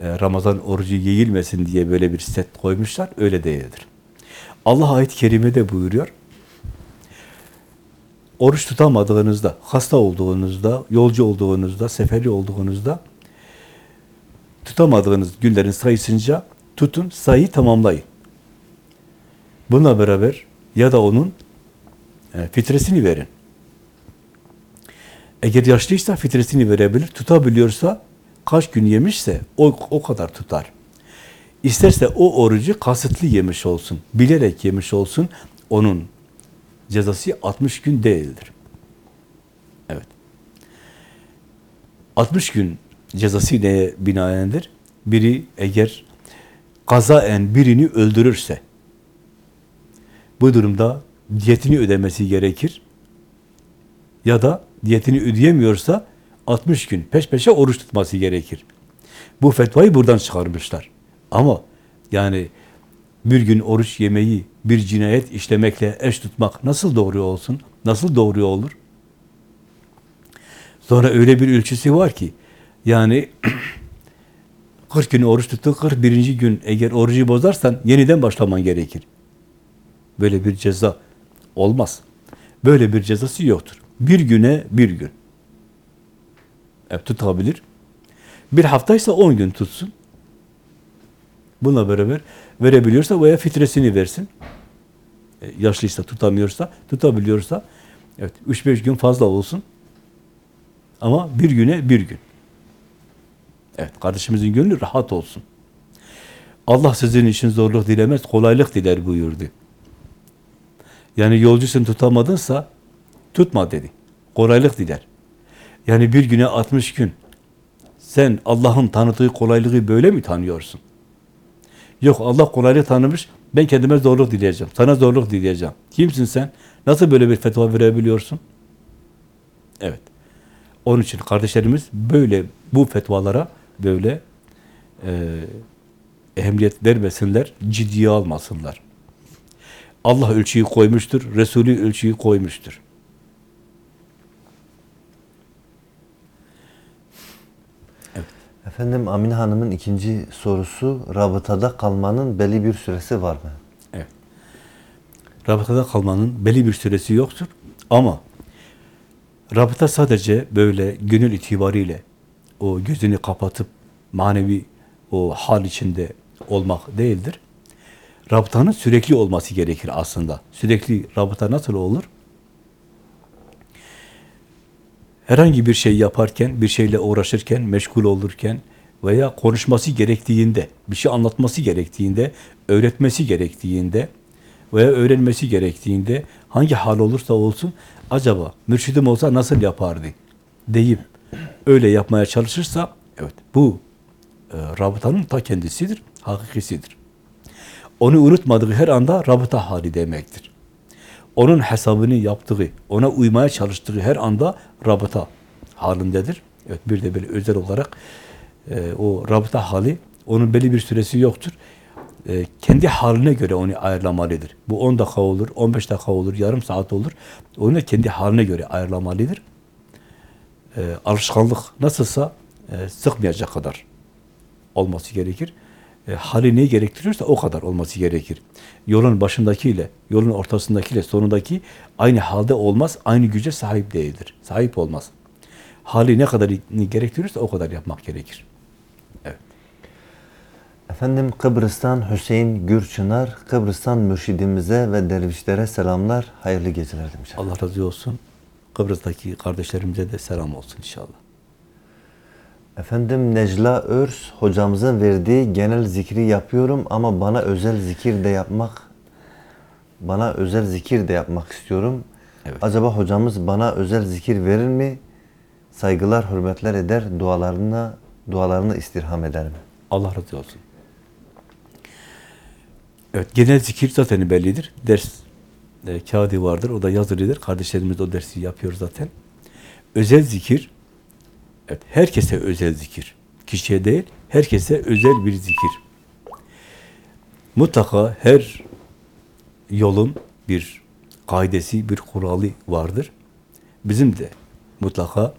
e, Ramazan orucu yiyilmesin diye böyle bir set koymuşlar. Öyle değildir. Allah ayet-i kerimede buyuruyor. Oruç tutamadığınızda, hasta olduğunuzda, yolcu olduğunuzda, seferi olduğunuzda tutamadığınız günlerin sayısınca tutun, sayıyı tamamlayın. Bununla beraber ya da onun e, fitresini verin. Eğer yaşlıysa fitresini verebilir, tutabiliyorsa kaç gün yemişse o, o kadar tutar. İsterse o orucu kasıtlı yemiş olsun, bilerek yemiş olsun, onun cezası 60 gün değildir. Evet. 60 gün cezası neye binaendir? Biri eğer kazaen birini öldürürse, bu durumda diyetini ödemesi gerekir. Ya da diyetini ödeyemiyorsa 60 gün peş peşe oruç tutması gerekir. Bu fetvayı buradan çıkarmışlar. Ama yani bir gün oruç yemeyi bir cinayet işlemekle eş tutmak nasıl doğru olsun? Nasıl doğru olur? Sonra öyle bir ölçüsü var ki yani 40 gün oruç tuttun, 41. gün eğer orucu bozarsan yeniden başlaman gerekir. Böyle bir ceza olmaz. Böyle bir cezası yoktur. Bir güne bir gün. Evet, tutabilir. Bir haftaysa 10 gün tutsun. Bununla beraber verebiliyorsa veya fitresini versin. E, yaşlıysa tutamıyorsa, tutabiliyorsa evet 3-5 gün fazla olsun. Ama bir güne bir gün. Evet, kardeşimizin gönlü rahat olsun. Allah sizin için zorluk dilemez, kolaylık diler buyurdu. Yani yolcusun tutamadınsa tutma dedi. Kolaylık diler. Yani bir güne 60 gün. Sen Allah'ın tanıdığı kolaylığı böyle mi tanıyorsun? Yok Allah kolaylık tanımış. Ben kendime zorluk dileyeceğim. Sana zorluk dileyeceğim. Kimsin sen? Nasıl böyle bir fetva verebiliyorsun? Evet. Onun için kardeşlerimiz böyle bu fetvalara böyle e, ehemmiyet vermesinler, ciddiye almasınlar. Allah ölçüyü koymuştur, Resulü ölçüyü koymuştur. Efendim Amine Hanım'ın ikinci sorusu rabıtada kalmanın belli bir süresi var mı? Evet. Rabıtada kalmanın belli bir süresi yoktur ama rabıta sadece böyle gönül itibariyle o gözünü kapatıp manevi o hal içinde olmak değildir. Rabıtanın sürekli olması gerekir aslında. Sürekli rabıta nasıl olur? Herhangi bir şey yaparken, bir şeyle uğraşırken, meşgul olurken veya konuşması gerektiğinde, bir şey anlatması gerektiğinde, öğretmesi gerektiğinde veya öğrenmesi gerektiğinde hangi hal olursa olsun acaba mürşidim olsa nasıl yapardı deyip öyle yapmaya çalışırsa evet bu e, rabıtanın ta kendisidir, hakikisidir. Onu unutmadığı her anda rabıta hali demektir. Onun hesabını yaptığı, ona uymaya çalıştığı her anda rabıta halindedir. Evet bir de böyle özel olarak e, o rabıta hali, onun belli bir süresi yoktur. E, kendi haline göre onu ayarlamalıdır. Bu 10 dakika olur, 15 dakika olur, yarım saat olur. Onu da kendi haline göre ayarlamalıdır. E, alışkanlık nasılsa e, sıkmayacak kadar olması gerekir. E, hali neyi gerektiriyorsa o kadar olması gerekir. Yolun başındakiyle, yolun ortasındakiyle sonundaki aynı halde olmaz, aynı güce sahip değildir. Sahip olmaz. Hali ne kadar gerektiriyorsa o kadar yapmak gerekir. Evet. Efendim Kıbrıs'tan Hüseyin Gürçınar, Kıbrıs'tan mürşidimize ve dervişlere selamlar, hayırlı geceler demiş. Allah razı olsun. Kıbrıs'taki kardeşlerimize de selam olsun inşallah. Efendim Necla Örs hocamızın verdiği genel zikri yapıyorum ama bana özel zikir de yapmak bana özel zikir de yapmak istiyorum. Evet. Acaba hocamız bana özel zikir verir mi? Saygılar, hürmetler eder, dualarına dualarını istirham eder mi? Allah razı olsun. Evet, genel zikir zaten bellidir. Ders e, kağıdı vardır, o da yazılıdır. Kardeşlerimiz o dersi yapıyor zaten. Özel zikir, evet, herkese özel zikir. Kişiye değil, herkese özel bir zikir. Mutlaka her yolun bir kaidesi, bir kuralı vardır. Bizim de mutlaka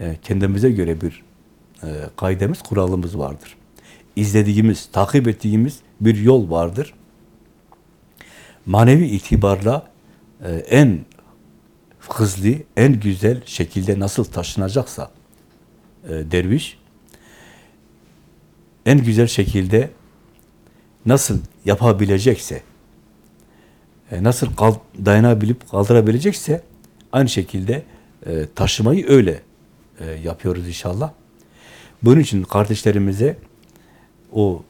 e, kendimize göre bir e, kaidemiz, kuralımız vardır. İzlediğimiz, takip ettiğimiz bir yol vardır. Manevi itibarla e, en hızlı, en güzel şekilde nasıl taşınacaksa e, derviş, en güzel şekilde nasıl yapabilecekse, e, nasıl kal- dayanabilip kaldırabilecekse aynı şekilde e, taşımayı öyle yapıyoruz inşallah. Bunun için kardeşlerimize o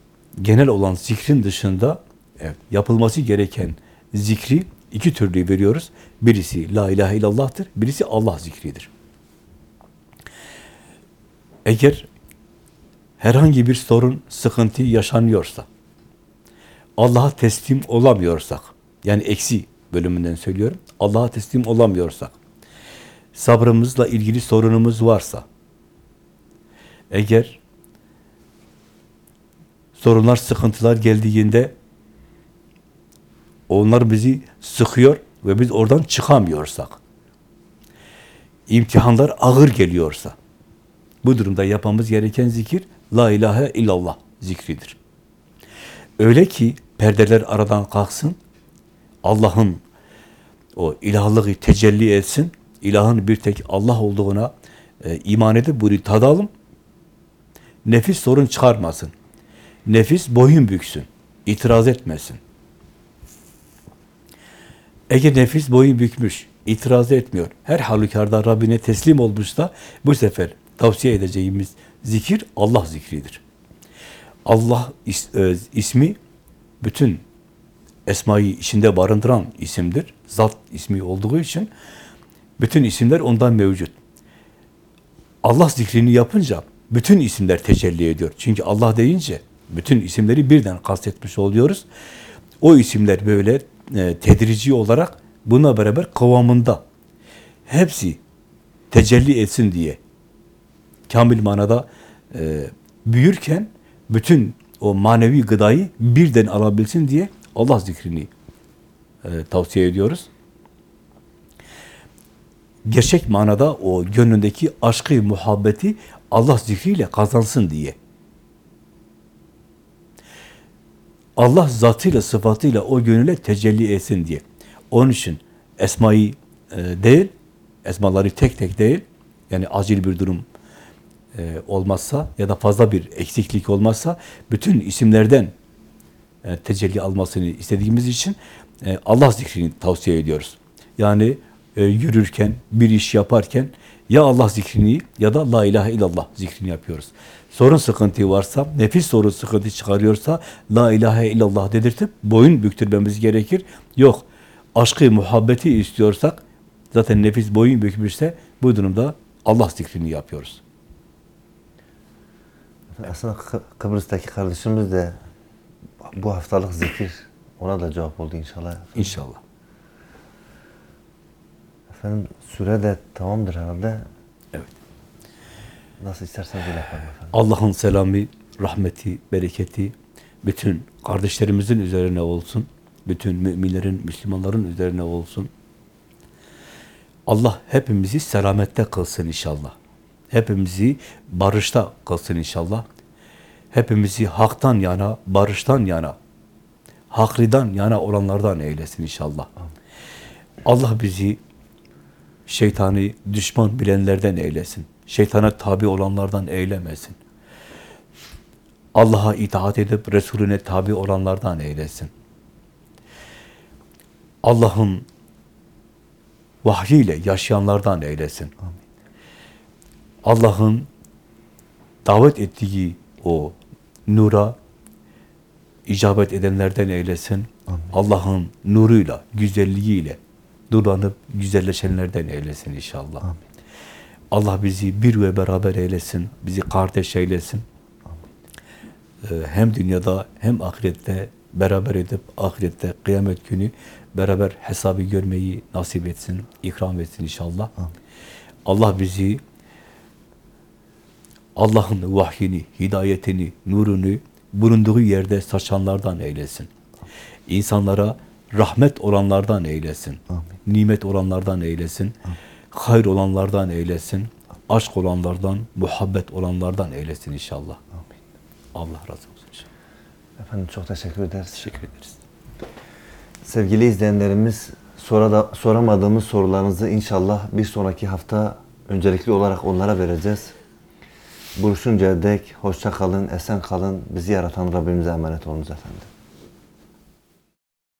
genel olan zikrin dışında evet, yapılması gereken zikri iki türlü veriyoruz. Birisi la ilahe illallah'tır, birisi Allah zikridir. Eğer herhangi bir sorun, sıkıntı yaşanıyorsa, Allah'a teslim olamıyorsak, yani eksi bölümünden söylüyorum, Allah'a teslim olamıyorsak, sabrımızla ilgili sorunumuz varsa, eğer sorunlar, sıkıntılar geldiğinde onlar bizi sıkıyor ve biz oradan çıkamıyorsak, imtihanlar ağır geliyorsa, bu durumda yapmamız gereken zikir La ilahe illallah zikridir. Öyle ki perdeler aradan kalksın, Allah'ın o ilahlığı tecelli etsin, ilahın bir tek Allah olduğuna e, iman edip bunu tadalım, nefis sorun çıkarmasın, nefis boyun büksün, itiraz etmesin. Eğer nefis boyun bükmüş, itiraz etmiyor, her halükarda Rabbine teslim olmuşsa bu sefer tavsiye edeceğimiz zikir Allah zikridir. Allah is, e, ismi bütün esmayı içinde barındıran isimdir. Zat ismi olduğu için bütün isimler ondan mevcut. Allah zikrini yapınca bütün isimler tecelli ediyor. Çünkü Allah deyince bütün isimleri birden kastetmiş oluyoruz. O isimler böyle e, tedrici olarak buna beraber kıvamında hepsi tecelli etsin diye kamil manada e, büyürken bütün o manevi gıdayı birden alabilsin diye Allah zikrini e, tavsiye ediyoruz. Gerçek manada o gönlündeki aşkı, muhabbeti Allah zikriyle kazansın diye. Allah zatıyla, sıfatıyla o gönüle tecelli etsin diye. Onun için esmayı e, değil, esmaları tek tek değil, yani acil bir durum e, olmazsa ya da fazla bir eksiklik olmazsa bütün isimlerden e, tecelli almasını istediğimiz için Allah zikrini tavsiye ediyoruz. Yani yürürken, bir iş yaparken ya Allah zikrini ya da La ilahe illallah zikrini yapıyoruz. Sorun sıkıntı varsa, nefis sorun sıkıntı çıkarıyorsa La ilahe illallah dedirtip boyun büktürmemiz gerekir. Yok, aşkı, muhabbeti istiyorsak zaten nefis boyun bükmüşse bu durumda Allah zikrini yapıyoruz. Aslında Kı- Kıbrıs'taki kardeşimiz de bu haftalık zikir ona da cevap oldu inşallah. İnşallah. Efendim süre de tamamdır herhalde. Nasıl isterseniz öyle yapalım efendim. Allah'ın selamı, rahmeti, bereketi bütün kardeşlerimizin üzerine olsun. Bütün müminlerin, Müslümanların üzerine olsun. Allah hepimizi selamette kılsın inşallah. Hepimizi barışta kılsın inşallah. Hepimizi haktan yana, barıştan yana, hakriden yana olanlardan eylesin inşallah. Allah bizi şeytani düşman bilenlerden eylesin. Şeytana tabi olanlardan eylemesin. Allah'a itaat edip Resulüne tabi olanlardan eylesin. Allah'ın vahyiyle yaşayanlardan eylesin. Allah'ın davet ettiği o nura icabet edenlerden eylesin. Allah'ın nuruyla, güzelliğiyle nurlanıp güzelleşenlerden eylesin inşallah. Amin. Allah bizi bir ve beraber eylesin, bizi kardeş eylesin. Ee, Hem dünyada hem ahirette beraber edip ahirette kıyamet günü beraber hesabı görmeyi nasip etsin, ikram etsin inşallah. Allah bizi Allah'ın vahyini, hidayetini, nurunu bulunduğu yerde saçanlardan eylesin. İnsanlara rahmet olanlardan eylesin. Amin. Nimet olanlardan eylesin. Hayır olanlardan eylesin. Aşk olanlardan, muhabbet olanlardan eylesin inşallah. Allah razı olsun inşallah. Efendim çok teşekkür ederiz. Teşekkür ederiz. Sevgili izleyenlerimiz sonra da soramadığımız sorularınızı inşallah bir sonraki hafta öncelikli olarak onlara vereceğiz. Buluşuncaya dek hoşça kalın, esen kalın. Bizi yaratan Rabbimize emanet olunuz efendim.